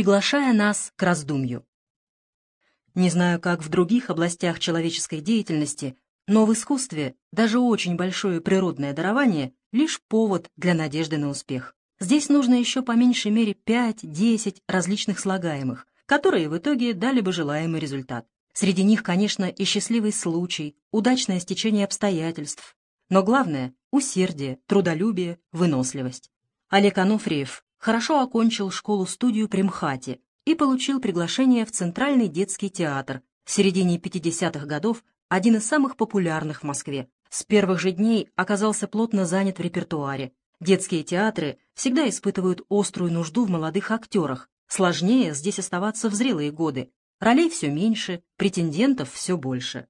приглашая нас к раздумью. Не знаю, как в других областях человеческой деятельности, но в искусстве даже очень большое природное дарование — лишь повод для надежды на успех. Здесь нужно еще по меньшей мере 5-10 различных слагаемых, которые в итоге дали бы желаемый результат. Среди них, конечно, и счастливый случай, удачное стечение обстоятельств. Но главное — усердие, трудолюбие, выносливость. Олег Ануфриев хорошо окончил школу-студию при МХАТе и получил приглашение в Центральный детский театр, в середине 50-х годов один из самых популярных в Москве. С первых же дней оказался плотно занят в репертуаре. Детские театры всегда испытывают острую нужду в молодых актерах. Сложнее здесь оставаться в зрелые годы. Ролей все меньше, претендентов все больше.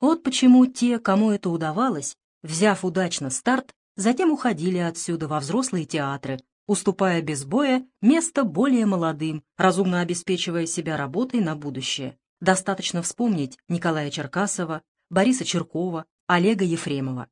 Вот почему те, кому это удавалось, взяв удачно старт, затем уходили отсюда во взрослые театры, уступая без боя место более молодым, разумно обеспечивая себя работой на будущее. Достаточно вспомнить Николая Черкасова, Бориса Черкова, Олега Ефремова.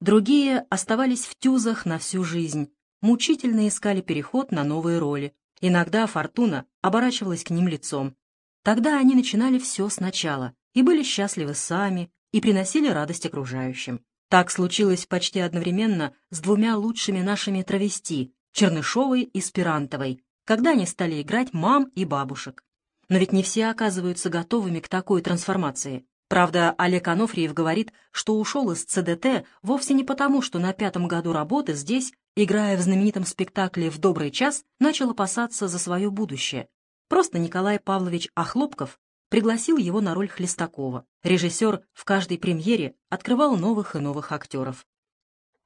Другие оставались в тюзах на всю жизнь, мучительно искали переход на новые роли. Иногда фортуна оборачивалась к ним лицом. Тогда они начинали все сначала и были счастливы сами и приносили радость окружающим. Так случилось почти одновременно с двумя лучшими нашими травести, Чернышовой и Спирантовой, когда они стали играть мам и бабушек. Но ведь не все оказываются готовыми к такой трансформации. Правда, Олег Анофриев говорит, что ушел из ЦДТ вовсе не потому, что на пятом году работы здесь, играя в знаменитом спектакле «В добрый час», начал опасаться за свое будущее. Просто Николай Павлович Охлопков пригласил его на роль Хлестакова. Режиссер в каждой премьере открывал новых и новых актеров.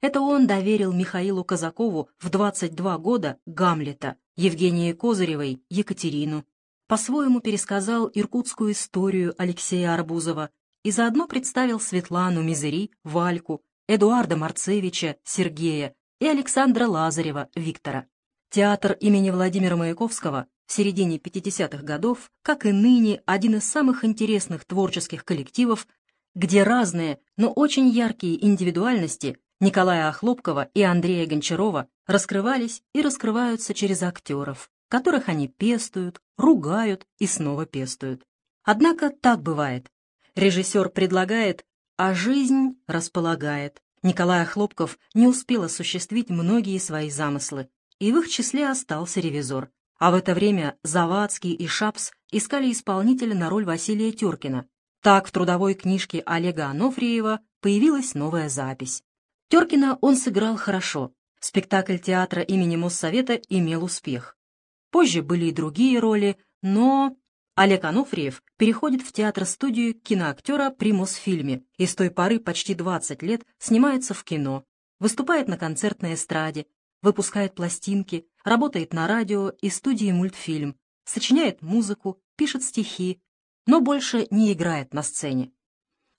Это он доверил Михаилу Казакову в 22 года Гамлета, Евгении Козыревой Екатерину, по-своему пересказал иркутскую историю Алексея Арбузова и заодно представил Светлану Мизери, Вальку, Эдуарда Марцевича, Сергея и Александра Лазарева, Виктора. Театр имени Владимира Маяковского в середине 50-х годов, как и ныне, один из самых интересных творческих коллективов, где разные, но очень яркие индивидуальности Николая Охлопкова и Андрея Гончарова раскрывались и раскрываются через актеров, которых они пестуют, ругают и снова пестуют. Однако так бывает. Режиссер предлагает, а жизнь располагает. Николай Охлопков не успел осуществить многие свои замыслы, и в их числе остался ревизор. А в это время Завадский и Шапс искали исполнителя на роль Василия Тюркина. Так в трудовой книжке Олега Анофриева появилась новая запись. Тюркина он сыграл хорошо. Спектакль театра имени Моссовета имел успех. Позже были и другие роли, но... Олег Анофриев переходит в театр-студию киноактера при Мосфильме и с той поры почти 20 лет снимается в кино, выступает на концертной эстраде, выпускает пластинки, работает на радио и студии мультфильм, сочиняет музыку, пишет стихи, но больше не играет на сцене.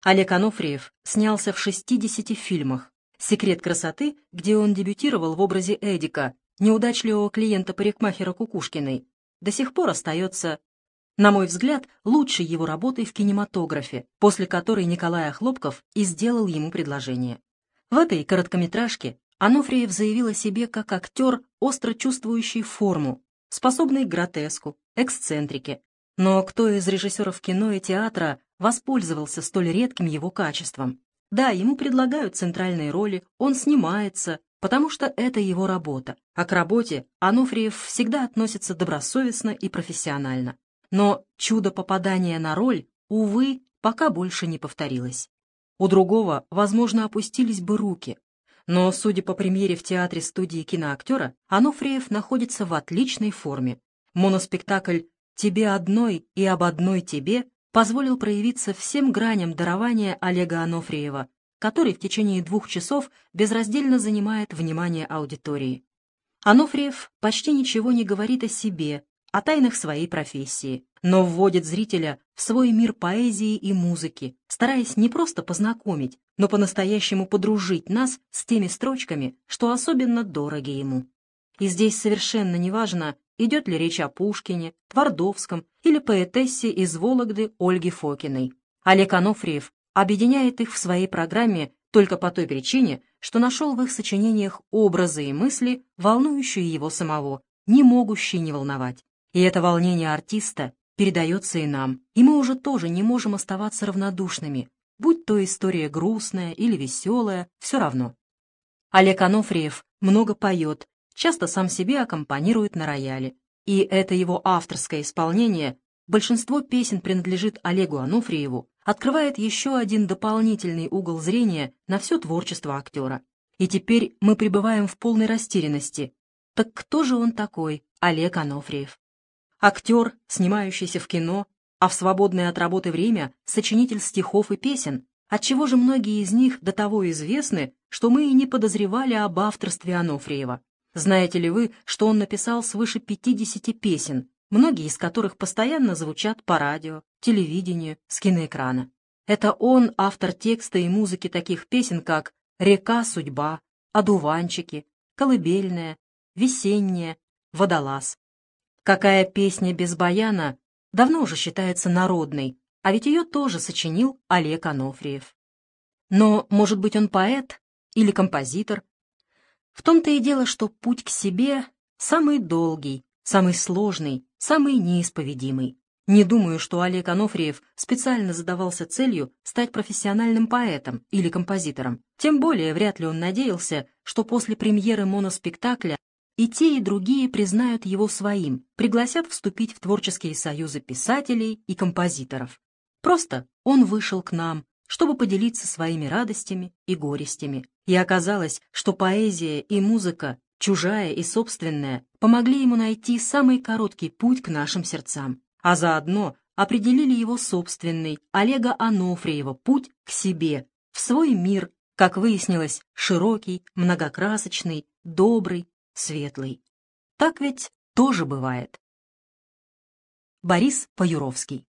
Олег Анофриев снялся в 60 фильмах. «Секрет красоты», где он дебютировал в образе Эдика, неудачливого клиента-парикмахера Кукушкиной, до сих пор остается, на мой взгляд, лучшей его работой в кинематографе, после которой Николай Охлопков и сделал ему предложение. В этой короткометражке Ануфриев заявил о себе как актер, остро чувствующий форму, способный к гротеску, эксцентрике. Но кто из режиссеров кино и театра воспользовался столь редким его качеством? Да, ему предлагают центральные роли, он снимается, потому что это его работа, а к работе Ануфриев всегда относится добросовестно и профессионально. Но чудо попадания на роль, увы, пока больше не повторилось. У другого, возможно, опустились бы руки, но, судя по премьере в театре студии киноактера, Ануфриев находится в отличной форме. Моноспектакль «Тебе одной и об одной тебе» позволил проявиться всем граням дарования Олега Анофриева, который в течение двух часов безраздельно занимает внимание аудитории. Анофриев почти ничего не говорит о себе, о тайнах своей профессии, но вводит зрителя в свой мир поэзии и музыки, стараясь не просто познакомить, но по-настоящему подружить нас с теми строчками, что особенно дороги ему. И здесь совершенно неважно, идет ли речь о Пушкине, Твардовском или поэтессе из Вологды Ольге Фокиной. Олег Анофриев объединяет их в своей программе только по той причине, что нашел в их сочинениях образы и мысли, волнующие его самого, не могущий не волновать. И это волнение артиста передается и нам, и мы уже тоже не можем оставаться равнодушными, будь то история грустная или веселая, все равно. Олег Анофриев много поет, часто сам себе аккомпанирует на рояле, и это его авторское исполнение, большинство песен принадлежит Олегу Анофриеву, открывает еще один дополнительный угол зрения на все творчество актера. И теперь мы пребываем в полной растерянности. Так кто же он такой, Олег Анофриев? Актер, снимающийся в кино, а в свободное от работы время сочинитель стихов и песен, отчего же многие из них до того известны, что мы и не подозревали об авторстве Анофриева. Знаете ли вы, что он написал свыше 50 песен, многие из которых постоянно звучат по радио, телевидению, с киноэкрана? Это он автор текста и музыки таких песен, как «Река судьба», «Одуванчики», «Колыбельная», «Весенняя», «Водолаз». Какая песня без баяна давно уже считается народной, а ведь ее тоже сочинил Олег Анофриев. Но, может быть, он поэт или композитор, в том-то и дело, что путь к себе самый долгий, самый сложный, самый неисповедимый. Не думаю, что Олег Анофриев специально задавался целью стать профессиональным поэтом или композитором. Тем более вряд ли он надеялся, что после премьеры моноспектакля и те, и другие признают его своим, пригласят вступить в творческие союзы писателей и композиторов. Просто он вышел к нам, чтобы поделиться своими радостями и горестями, и оказалось, что поэзия и музыка, чужая и собственная, помогли ему найти самый короткий путь к нашим сердцам, а заодно определили его собственный, Олега Анофриева, путь к себе, в свой мир, как выяснилось, широкий, многокрасочный, добрый, светлый. Так ведь тоже бывает. Борис Паюровский